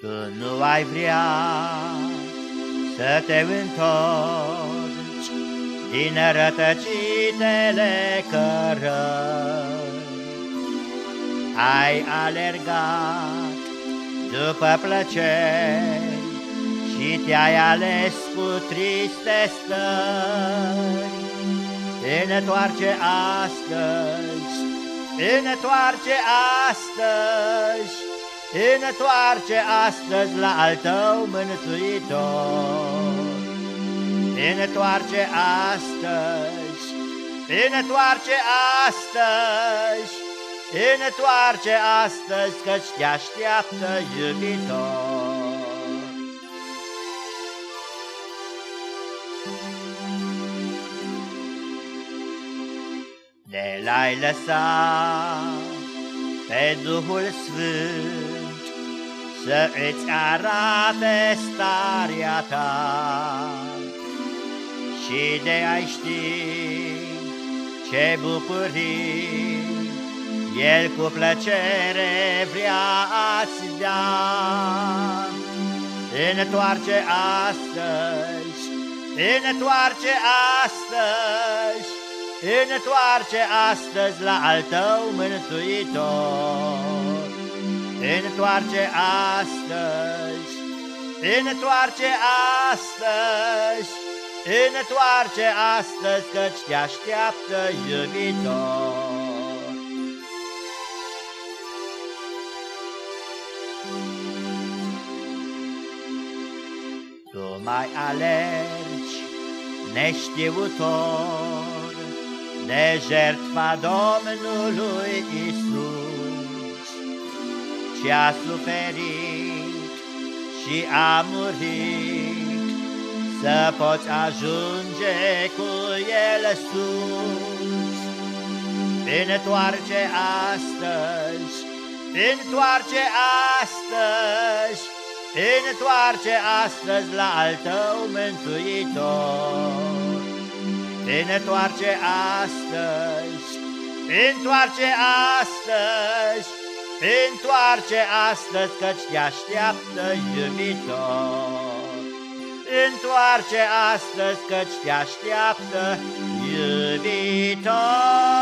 Când nu ai vrea să te întorci din rătăcitele cărări, ai alergat după plăceri și te-ai ales cu triste stări. Te întoarce astăzi întoarce astăzi, Întoarce astăzi la al tău mântuitor. Întoarce astăzi, întoarce astăzi, Întoarce astăzi căci te așteaptă iubitor. De l-ai lăsat pe Duhul Sfânt, să îți arate starea ta și de a ști ce bucurii El cu plăcere vrea a-ți da. Întoarce astăzi, întoarce astăzi, întoarce astăzi la al tău mântuitor. Întoarce astăzi, întoarce astăzi, întoarce astăzi, căci te așteaptă iubitor. Tu mai alergi neștiutor de jertfa Domnului Isus și a suferit și a murit, Să poți ajunge cu El sus. Întoarce astăzi, întoarce astăzi, Întoarce astăzi la al tău mântuitor. Întoarce astăzi, întoarce astăzi, Întoarce astăzi căci te așteaptă iubitor. Întoarce astăzi căci te așteaptă iubitor.